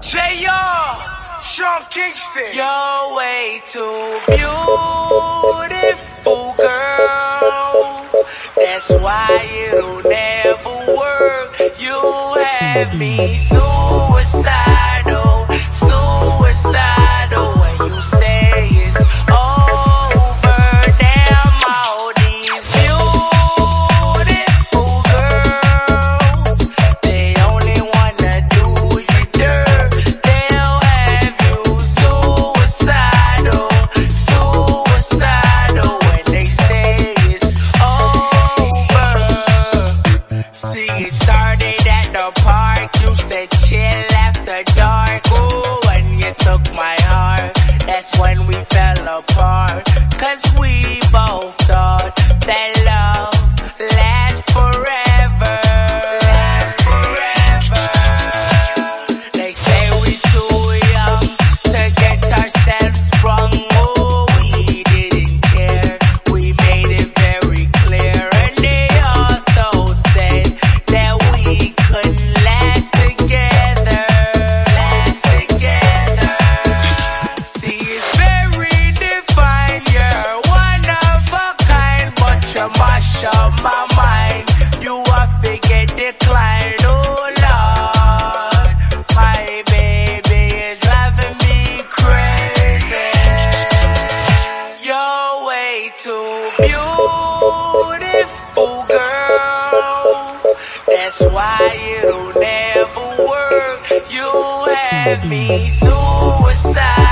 JR, Sean Kingston. You're way too beautiful, girl. That's why it'll never work. You have me suicide. declined, oh Lord. My baby is driving me crazy. You're way too beautiful, girl. That's why it'll never work. You have me suicide.